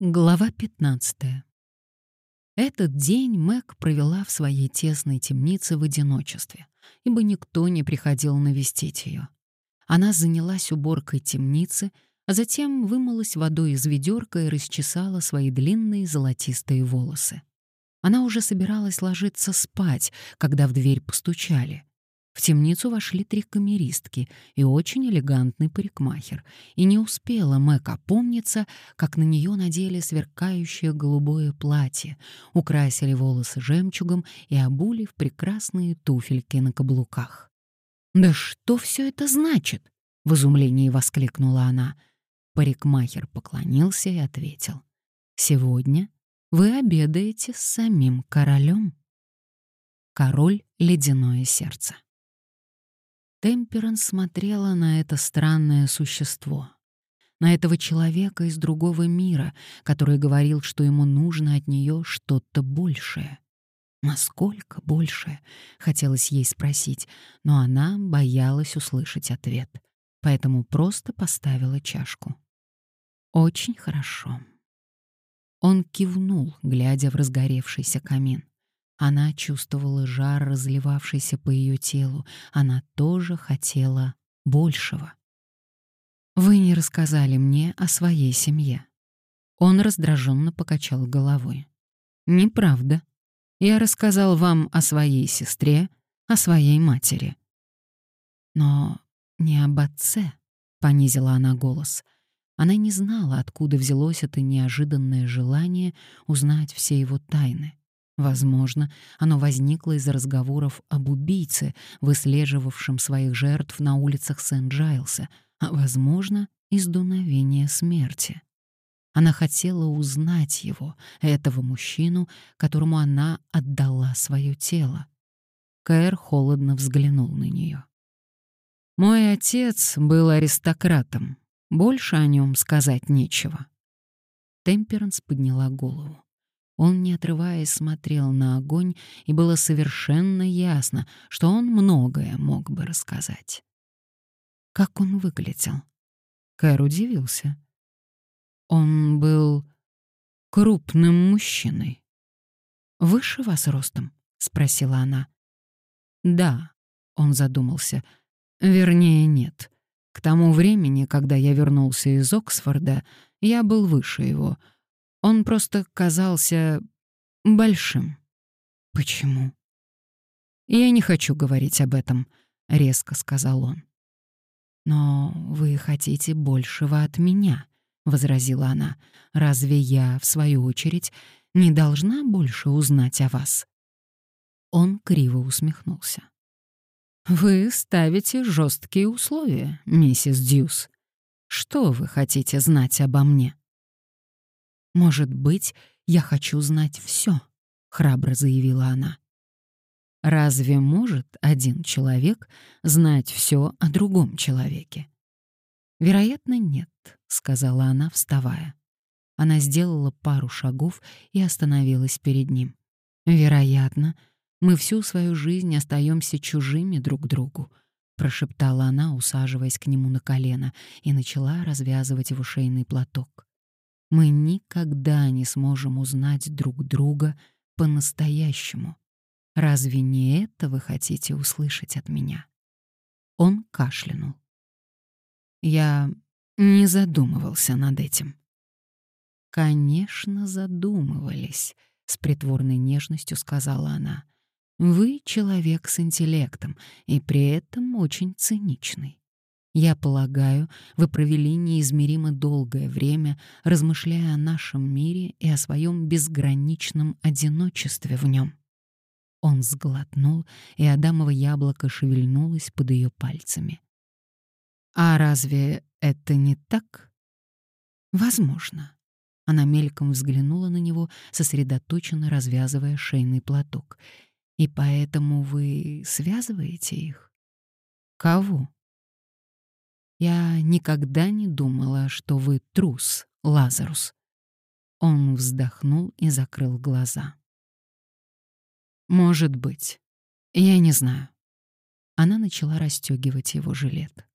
Глава 15. Этот день Мэг провела в своей тесной темнице в одиночестве, ибо никто не приходил навестить ее. Она занялась уборкой темницы, а затем вымылась водой из ведерка и расчесала свои длинные золотистые волосы. Она уже собиралась ложиться спать, когда в дверь постучали. В темницу вошли три камеристки и очень элегантный парикмахер, и не успела Мэг опомниться, как на нее надели сверкающее голубое платье, украсили волосы жемчугом и обули в прекрасные туфельки на каблуках. «Да что все это значит?» — в изумлении воскликнула она. Парикмахер поклонился и ответил. «Сегодня вы обедаете с самим королем». Король — ледяное сердце. Темперанс смотрела на это странное существо, на этого человека из другого мира, который говорил, что ему нужно от нее что-то большее. Насколько большее, хотелось ей спросить, но она боялась услышать ответ, поэтому просто поставила чашку. Очень хорошо. Он кивнул, глядя в разгоревшийся камин. Она чувствовала жар, разливавшийся по ее телу. Она тоже хотела большего. «Вы не рассказали мне о своей семье». Он раздраженно покачал головой. «Неправда. Я рассказал вам о своей сестре, о своей матери». «Но не об отце», — понизила она голос. Она не знала, откуда взялось это неожиданное желание узнать все его тайны. Возможно, оно возникло из разговоров об убийце, выслеживавшем своих жертв на улицах Сент-Джайлса, а, возможно, из дуновения смерти. Она хотела узнать его, этого мужчину, которому она отдала свое тело. Кэр холодно взглянул на нее. «Мой отец был аристократом. Больше о нем сказать нечего». Темперанс подняла голову. Он, не отрываясь, смотрел на огонь, и было совершенно ясно, что он многое мог бы рассказать. Как он выглядел? Кэр удивился. Он был крупным мужчиной. «Выше вас ростом?» — спросила она. «Да», — он задумался. «Вернее, нет. К тому времени, когда я вернулся из Оксфорда, я был выше его — он просто казался большим. Почему? Я не хочу говорить об этом, резко сказал он. Но вы хотите большего от меня, возразила она. Разве я, в свою очередь, не должна больше узнать о вас? Он криво усмехнулся. Вы ставите жесткие условия, миссис Дьюс. Что вы хотите знать обо мне? «Может быть, я хочу знать все», — храбро заявила она. «Разве может один человек знать все о другом человеке?» «Вероятно, нет», — сказала она, вставая. Она сделала пару шагов и остановилась перед ним. «Вероятно, мы всю свою жизнь остаемся чужими друг другу», — прошептала она, усаживаясь к нему на колено, и начала развязывать его шейный платок мы никогда не сможем узнать друг друга по-настоящему. Разве не это вы хотите услышать от меня? Он кашлянул. Я не задумывался над этим. Конечно, задумывались, с притворной нежностью сказала она. Вы человек с интеллектом и при этом очень циничный. Я полагаю, вы провели неизмеримо долгое время, размышляя о нашем мире и о своем безграничном одиночестве в нем. Он сглотнул, и Адамово яблоко шевельнулось под ее пальцами. «А разве это не так?» «Возможно». Она мельком взглянула на него, сосредоточенно развязывая шейный платок. «И поэтому вы связываете их?» «Кого?» Я никогда не думала, что вы трус, Лазарус. Он вздохнул и закрыл глаза. Может быть. Я не знаю. Она начала расстегивать его жилет.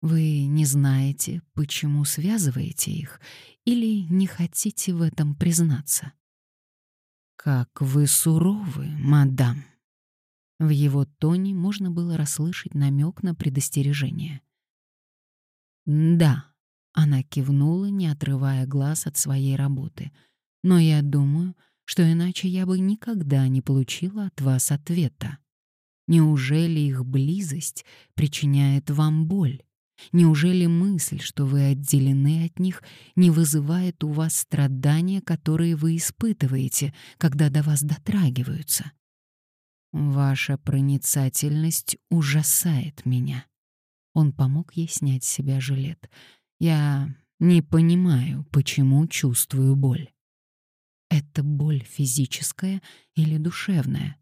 Вы не знаете, почему связываете их, или не хотите в этом признаться? Как вы суровы, мадам. В его тоне можно было расслышать намек на предостережение. Да, она кивнула, не отрывая глаз от своей работы. Но я думаю, что иначе я бы никогда не получила от вас ответа. Неужели их близость причиняет вам боль? Неужели мысль, что вы отделены от них, не вызывает у вас страдания, которые вы испытываете, когда до вас дотрагиваются? Ваша проницательность ужасает меня. Он помог ей снять с себя жилет. Я не понимаю, почему чувствую боль. Это боль физическая или душевная?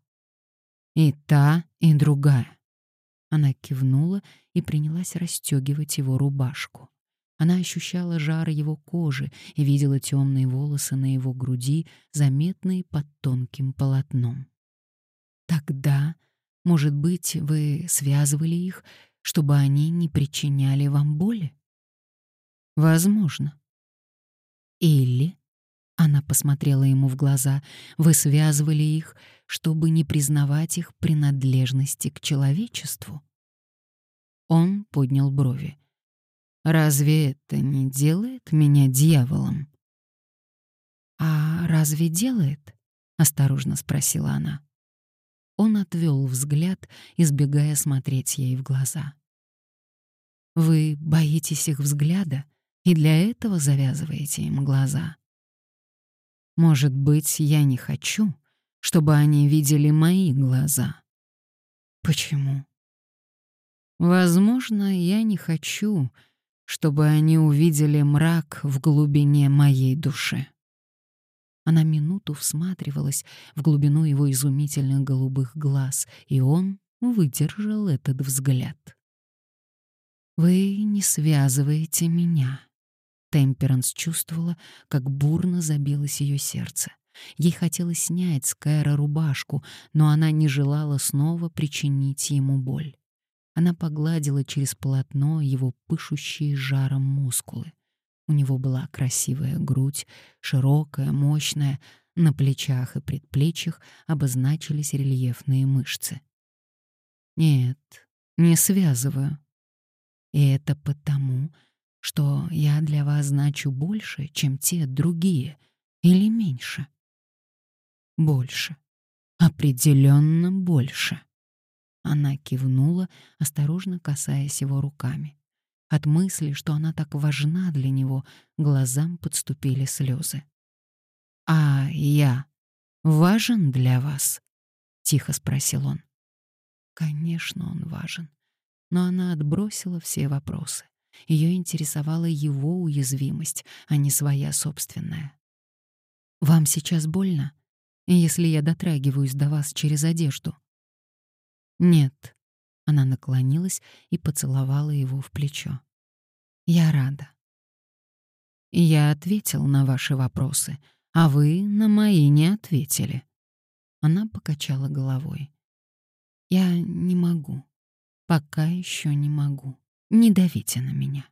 И та, и другая. Она кивнула и принялась расстегивать его рубашку. Она ощущала жар его кожи и видела темные волосы на его груди, заметные под тонким полотном. Тогда, может быть, вы связывали их, чтобы они не причиняли вам боли? Возможно. Или она посмотрела ему в глаза. Вы связывали их, чтобы не признавать их принадлежности к человечеству. Он поднял брови. Разве это не делает меня дьяволом? А разве делает? осторожно спросила она. Он отвел взгляд, избегая смотреть ей в глаза. Вы боитесь их взгляда и для этого завязываете им глаза. Может быть, я не хочу, чтобы они видели мои глаза. Почему? Возможно, я не хочу, чтобы они увидели мрак в глубине моей души. Она минуту всматривалась в глубину его изумительных голубых глаз, и он выдержал этот взгляд. «Вы не связываете меня», Темперанс чувствовала, как бурно забилось ее сердце. Ей хотелось снять с Кэра рубашку, но она не желала снова причинить ему боль. Она погладила через полотно его пышущие жаром мускулы. У него была красивая грудь, широкая, мощная, на плечах и предплечьях обозначились рельефные мышцы. «Нет, не связываю. И это потому, что я для вас значу больше, чем те другие, или меньше? Больше. Определенно больше. Она кивнула, осторожно касаясь его руками. От мысли, что она так важна для него, глазам подступили слезы. «А я важен для вас?» — тихо спросил он. Конечно, он важен. Но она отбросила все вопросы. Ее интересовала его уязвимость, а не своя собственная. «Вам сейчас больно, если я дотрагиваюсь до вас через одежду?» «Нет». Она наклонилась и поцеловала его в плечо. «Я рада». «Я ответил на ваши вопросы, а вы на мои не ответили». Она покачала головой. «Я не могу. Пока еще не могу». Не давите на меня.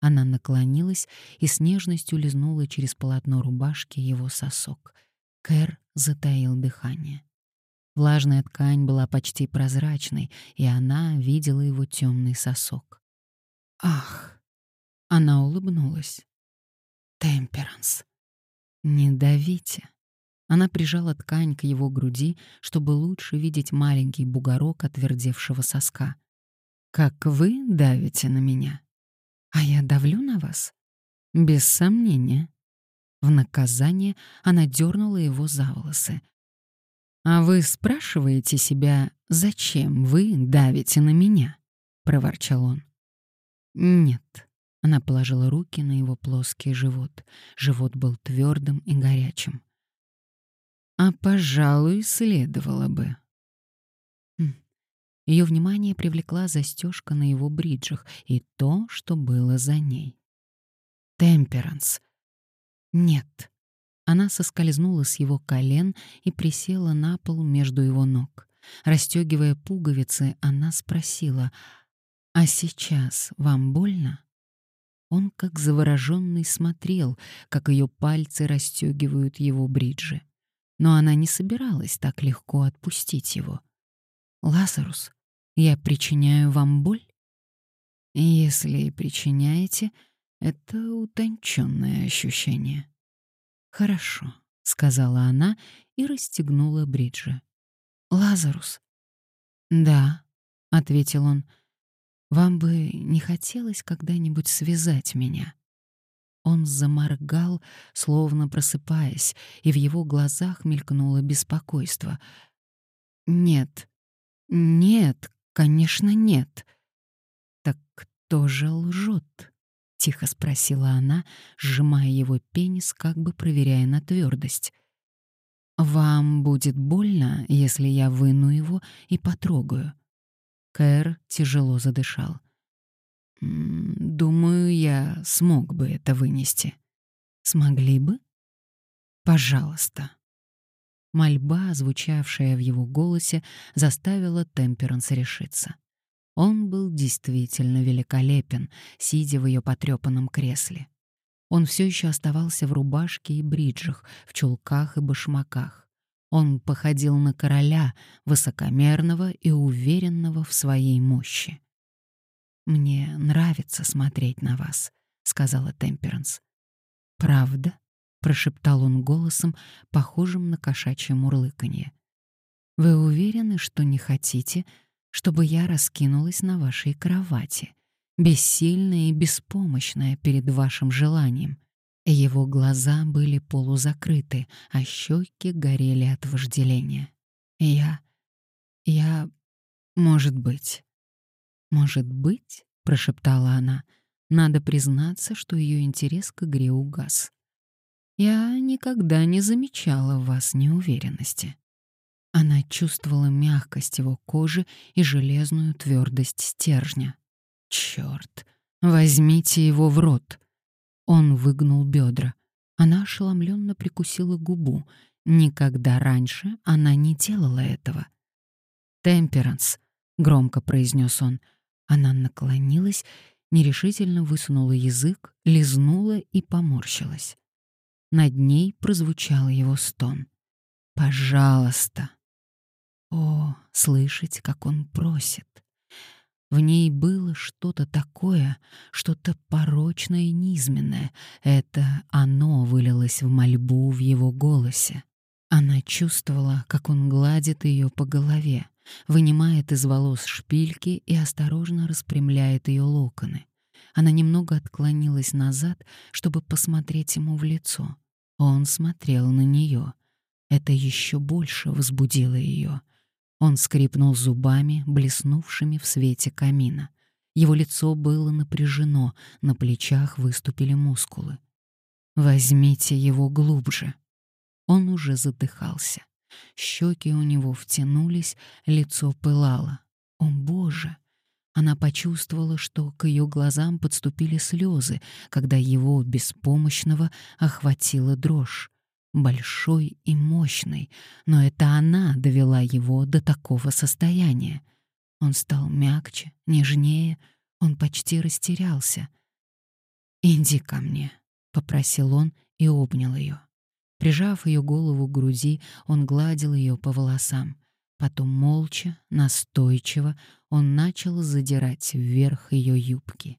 Она наклонилась и с нежностью лизнула через полотно рубашки его сосок. Кэр затаил дыхание. Влажная ткань была почти прозрачной, и она видела его темный сосок. «Ах!» — она улыбнулась. «Темперанс! Не давите!» Она прижала ткань к его груди, чтобы лучше видеть маленький бугорок отвердевшего соска — как вы давите на меня. А я давлю на вас? Без сомнения. В наказание она дернула его за волосы. А вы спрашиваете себя, зачем вы давите на меня? проворчал он. Нет. Она положила руки на его плоский живот. Живот был твердым и горячим. А, пожалуй, следовало бы. Ее внимание привлекла застежка на его бриджах и то, что было за ней. Темперанс. Нет. Она соскользнула с его колен и присела на пол между его ног. Расстегивая пуговицы, она спросила, «А сейчас вам больно?» Он, как завороженный, смотрел, как ее пальцы расстегивают его бриджи. Но она не собиралась так легко отпустить его. «Лазарус, я причиняю вам боль?» «Если и причиняете, это утонченное ощущение». «Хорошо», — сказала она и расстегнула бриджи. «Лазарус». «Да», — ответил он, — вам бы не хотелось когда-нибудь связать меня?» Он заморгал, словно просыпаясь, и в его глазах мелькнуло беспокойство. «Нет, нет, конечно, нет». «Так кто же лжет?» — тихо спросила она, сжимая его пенис, как бы проверяя на твердость. «Вам будет больно, если я выну его и потрогаю?» Кэр тяжело задышал. «Думаю, я смог бы это вынести». «Смогли бы?» «Пожалуйста». Мольба, звучавшая в его голосе, заставила Темперанс решиться. Он был действительно великолепен, сидя в ее потрепанном кресле. Он все еще оставался в рубашке и бриджах, в чулках и башмаках. Он походил на короля, высокомерного и уверенного в своей мощи. «Мне нравится смотреть на вас», — сказала Темперанс. «Правда?» — прошептал он голосом, похожим на кошачье мурлыканье. «Вы уверены, что не хотите, чтобы я раскинулась на вашей кровати, бессильная и беспомощная перед вашим желанием?» Его глаза были полузакрыты, а щеки горели от вожделения. «Я... я... может быть...» «Может быть?» — прошептала она. Надо признаться, что ее интерес к игре угас. «Я никогда не замечала в вас неуверенности». Она чувствовала мягкость его кожи и железную твердость стержня. «Черт! Возьмите его в рот!» Он выгнул бедра. Она ошеломленно прикусила губу. Никогда раньше она не делала этого. «Темперанс», — громко произнес он. Она наклонилась, нерешительно высунула язык, лизнула и поморщилась. Над ней прозвучал его стон. «Пожалуйста!» О, слышать, как он просит. В ней было что-то такое, что-то порочное и низменное. Это оно вылилось в мольбу в его голосе. Она чувствовала, как он гладит ее по голове, вынимает из волос шпильки и осторожно распрямляет ее локоны. Она немного отклонилась назад, чтобы посмотреть ему в лицо. Он смотрел на нее. Это еще больше возбудило ее — он скрипнул зубами, блеснувшими в свете камина. Его лицо было напряжено, на плечах выступили мускулы. «Возьмите его глубже». Он уже задыхался. Щеки у него втянулись, лицо пылало. О, Боже! Она почувствовала, что к ее глазам подступили слезы, когда его, беспомощного, охватила дрожь большой и мощный, но это она довела его до такого состояния. Он стал мягче, нежнее, он почти растерялся. «Иди ко мне», — попросил он и обнял ее. Прижав ее голову к груди, он гладил ее по волосам. Потом молча, настойчиво, он начал задирать вверх ее юбки.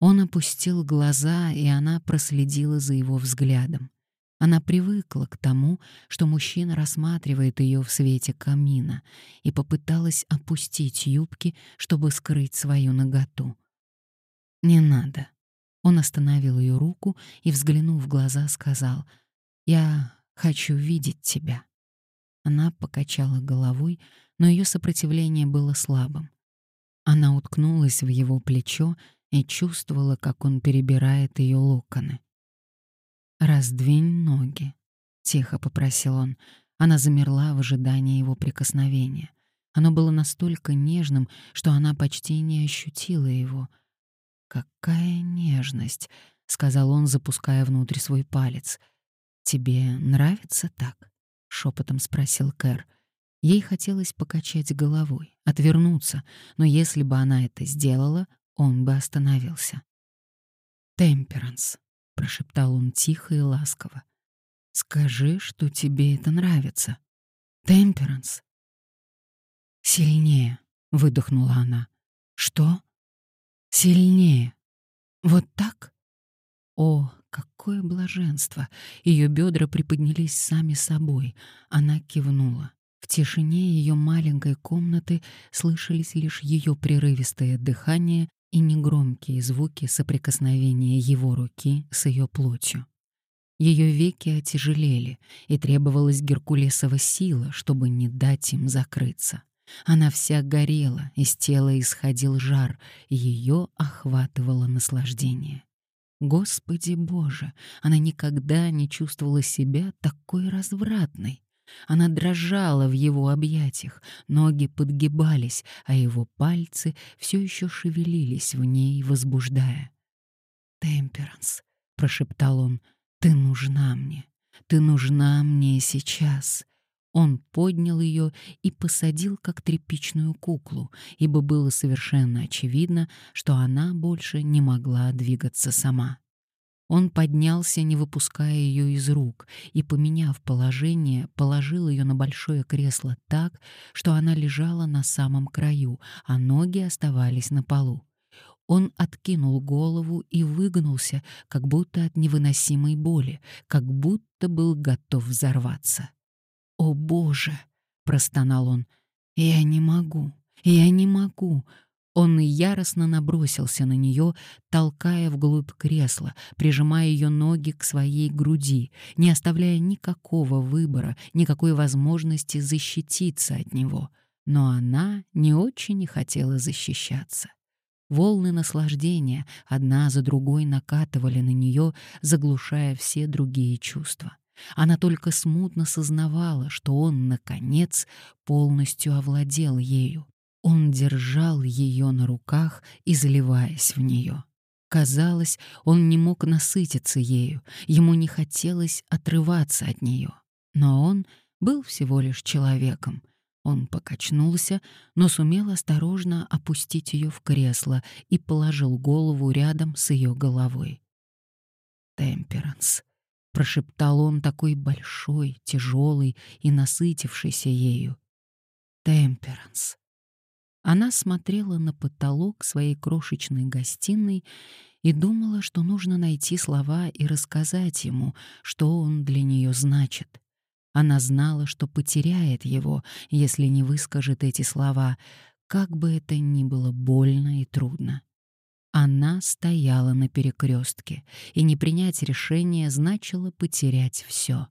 Он опустил глаза, и она проследила за его взглядом. Она привыкла к тому, что мужчина рассматривает ее в свете камина, и попыталась опустить юбки, чтобы скрыть свою наготу. «Не надо». Он остановил ее руку и, взглянув в глаза, сказал, «Я хочу видеть тебя». Она покачала головой, но ее сопротивление было слабым. Она уткнулась в его плечо и чувствовала, как он перебирает ее локоны. «Раздвинь ноги», — тихо попросил он. Она замерла в ожидании его прикосновения. Оно было настолько нежным, что она почти не ощутила его. «Какая нежность!» — сказал он, запуская внутрь свой палец. «Тебе нравится так?» — шепотом спросил Кэр. Ей хотелось покачать головой, отвернуться, но если бы она это сделала, он бы остановился. «Темперанс», — прошептал он тихо и ласково. «Скажи, что тебе это нравится. Темперанс». «Сильнее», — выдохнула она. «Что?» «Сильнее. Вот так?» О, какое блаженство! Ее бедра приподнялись сами собой. Она кивнула. В тишине ее маленькой комнаты слышались лишь ее прерывистое дыхание и негромкие звуки соприкосновения его руки с ее плотью. Ее веки отяжелели, и требовалась Геркулесова сила, чтобы не дать им закрыться. Она вся горела, из тела исходил жар, и ее охватывало наслаждение. Господи Боже, она никогда не чувствовала себя такой развратной. Она дрожала в его объятиях, ноги подгибались, а его пальцы все еще шевелились в ней, возбуждая. «Темперанс», — прошептал он, — «ты нужна мне, ты нужна мне сейчас». Он поднял ее и посадил как тряпичную куклу, ибо было совершенно очевидно, что она больше не могла двигаться сама. Он поднялся, не выпуская ее из рук, и, поменяв положение, положил ее на большое кресло так, что она лежала на самом краю, а ноги оставались на полу. Он откинул голову и выгнулся, как будто от невыносимой боли, как будто был готов взорваться. «О, Боже!» — простонал он. «Я не могу, я не могу!» Он яростно набросился на нее, толкая вглубь кресла, прижимая ее ноги к своей груди, не оставляя никакого выбора, никакой возможности защититься от него. Но она не очень и хотела защищаться. Волны наслаждения одна за другой накатывали на нее, заглушая все другие чувства. Она только смутно сознавала, что он, наконец, полностью овладел ею. Он держал ее на руках, изливаясь в нее. Казалось, он не мог насытиться ею, ему не хотелось отрываться от нее. Но он был всего лишь человеком. Он покачнулся, но сумел осторожно опустить ее в кресло и положил голову рядом с ее головой. «Темперанс», — прошептал он такой большой, тяжелый и насытившийся ею. «Темперанс». Она смотрела на потолок своей крошечной гостиной и думала, что нужно найти слова и рассказать ему, что он для нее значит. Она знала, что потеряет его, если не выскажет эти слова, как бы это ни было больно и трудно. Она стояла на перекрестке, и не принять решение значило потерять все.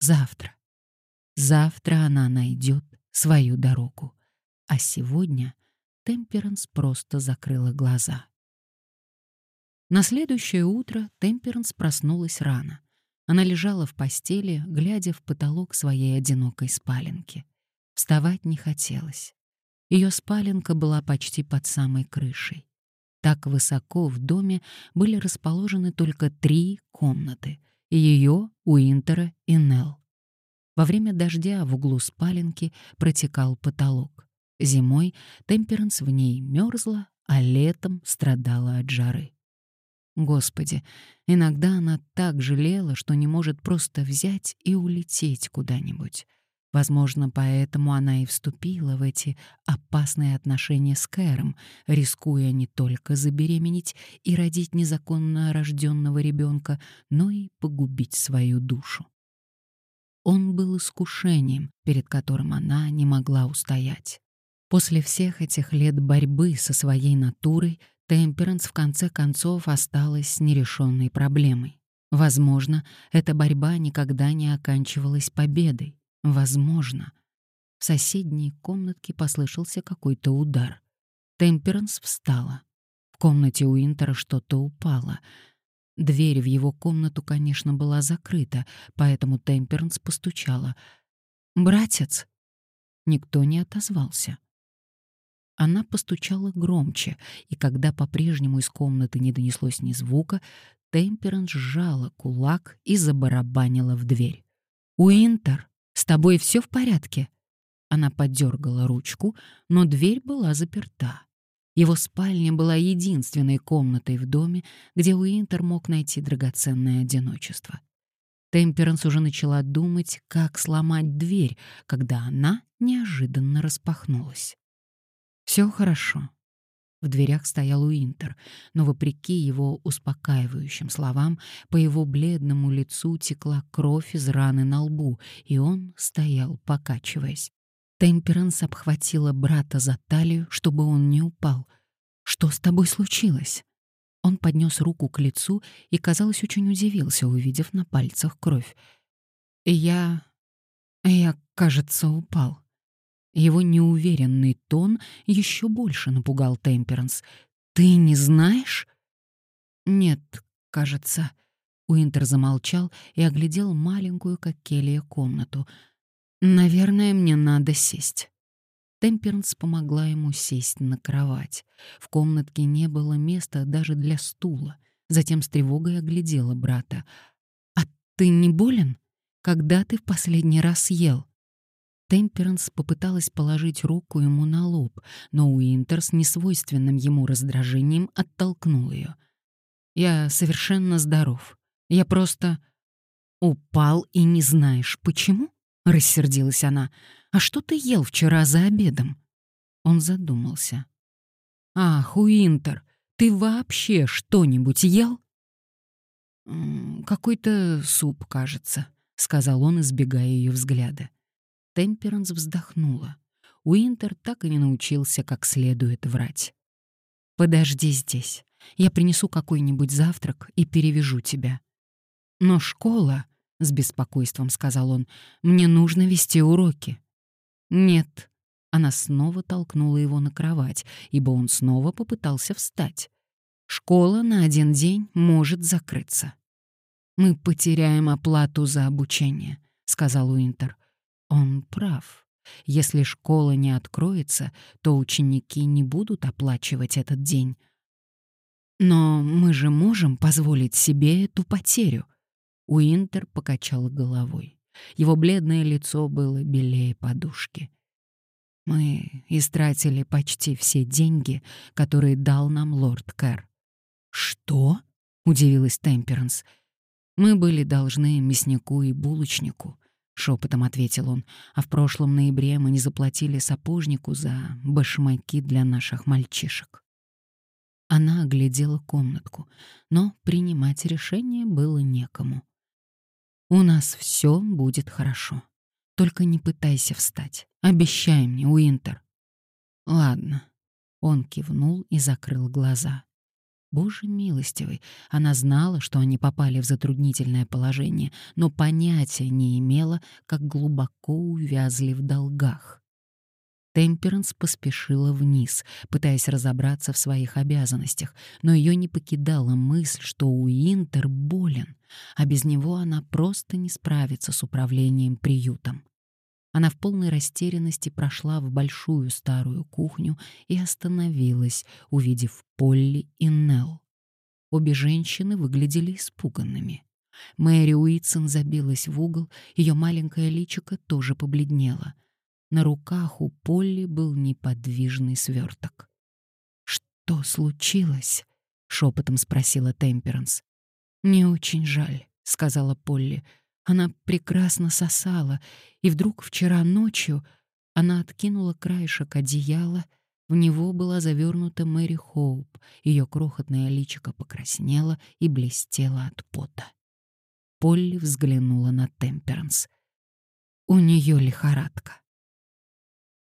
Завтра. Завтра она найдет свою дорогу. А сегодня Темперанс просто закрыла глаза. На следующее утро Темперанс проснулась рано. Она лежала в постели, глядя в потолок своей одинокой спаленки. Вставать не хотелось. Ее спаленка была почти под самой крышей. Так высоко в доме были расположены только три комнаты — ее, Уинтера и Нелл. Во время дождя в углу спаленки протекал потолок. Зимой Темперанс в ней мерзла, а летом страдала от жары. Господи, иногда она так жалела, что не может просто взять и улететь куда-нибудь. Возможно, поэтому она и вступила в эти опасные отношения с Кэром, рискуя не только забеременеть и родить незаконно рожденного ребенка, но и погубить свою душу. Он был искушением, перед которым она не могла устоять. После всех этих лет борьбы со своей натурой Темперанс в конце концов осталась нерешенной проблемой. Возможно, эта борьба никогда не оканчивалась победой. Возможно. В соседней комнатке послышался какой-то удар. Темперанс встала. В комнате у Интера что-то упало. Дверь в его комнату, конечно, была закрыта, поэтому Темперанс постучала. «Братец!» Никто не отозвался. Она постучала громче, и когда по-прежнему из комнаты не донеслось ни звука, Темперанс сжала кулак и забарабанила в дверь. «Уинтер, с тобой все в порядке?» она подергала ручку, но дверь была заперта. Его спальня была единственной комнатой в доме, где Уинтер мог найти драгоценное одиночество. Темперанс уже начала думать, как сломать дверь, когда она неожиданно распахнулась. Все хорошо. В дверях стоял Уинтер, но, вопреки его успокаивающим словам, по его бледному лицу текла кровь из раны на лбу, и он стоял, покачиваясь. Темперанс обхватила брата за талию, чтобы он не упал. «Что с тобой случилось?» Он поднес руку к лицу и, казалось, очень удивился, увидев на пальцах кровь. «Я... я, кажется, упал». Его неуверенный тон еще больше напугал Темперанс. «Ты не знаешь?» «Нет, кажется». Уинтер замолчал и оглядел маленькую, как келья, комнату. «Наверное, мне надо сесть». Темперанс помогла ему сесть на кровать. В комнатке не было места даже для стула. Затем с тревогой оглядела брата. «А ты не болен? Когда ты в последний раз ел?» Темперанс попыталась положить руку ему на лоб, но Уинтер с несвойственным ему раздражением оттолкнул ее. «Я совершенно здоров. Я просто...» «Упал и не знаешь, почему?» — рассердилась она. «А что ты ел вчера за обедом?» Он задумался. «Ах, Уинтер, ты вообще что-нибудь ел?» «Какой-то суп, кажется», — сказал он, избегая ее взгляда. Темперанс вздохнула. Уинтер так и не научился как следует врать. «Подожди здесь. Я принесу какой-нибудь завтрак и перевяжу тебя». «Но школа», — с беспокойством сказал он, — «мне нужно вести уроки». «Нет». Она снова толкнула его на кровать, ибо он снова попытался встать. «Школа на один день может закрыться». «Мы потеряем оплату за обучение», — сказал Уинтер. Он прав. Если школа не откроется, то ученики не будут оплачивать этот день. Но мы же можем позволить себе эту потерю. Уинтер покачал головой. Его бледное лицо было белее подушки. Мы истратили почти все деньги, которые дал нам лорд Кэр. Что? удивилась Темперанс. Мы были должны мяснику и булочнику. — шепотом ответил он, «а в прошлом ноябре мы не заплатили сапожнику за башмаки для наших мальчишек». Она оглядела комнатку, но принимать решение было некому. «У нас все будет хорошо. Только не пытайся встать. Обещай мне, Уинтер». «Ладно». Он кивнул и закрыл глаза. Боже милостивый, она знала, что они попали в затруднительное положение, но понятия не имела, как глубоко увязли в долгах. Темперанс поспешила вниз, пытаясь разобраться в своих обязанностях, но ее не покидала мысль, что Уинтер болен, а без него она просто не справится с управлением приютом. Она в полной растерянности прошла в большую старую кухню и остановилась, увидев Полли и Нелл. Обе женщины выглядели испуганными. Мэри Уитсон забилась в угол, ее маленькое личико тоже побледнело. На руках у Полли был неподвижный сверток. «Что случилось?» — шепотом спросила Темперанс. «Не очень жаль», — сказала Полли. Она прекрасно сосала, и вдруг вчера ночью она откинула краешек одеяла, в него была завернута Мэри Хоуп, ее крохотное личико покраснело и блестело от пота. Полли взглянула на Темперанс. «У нее лихорадка»,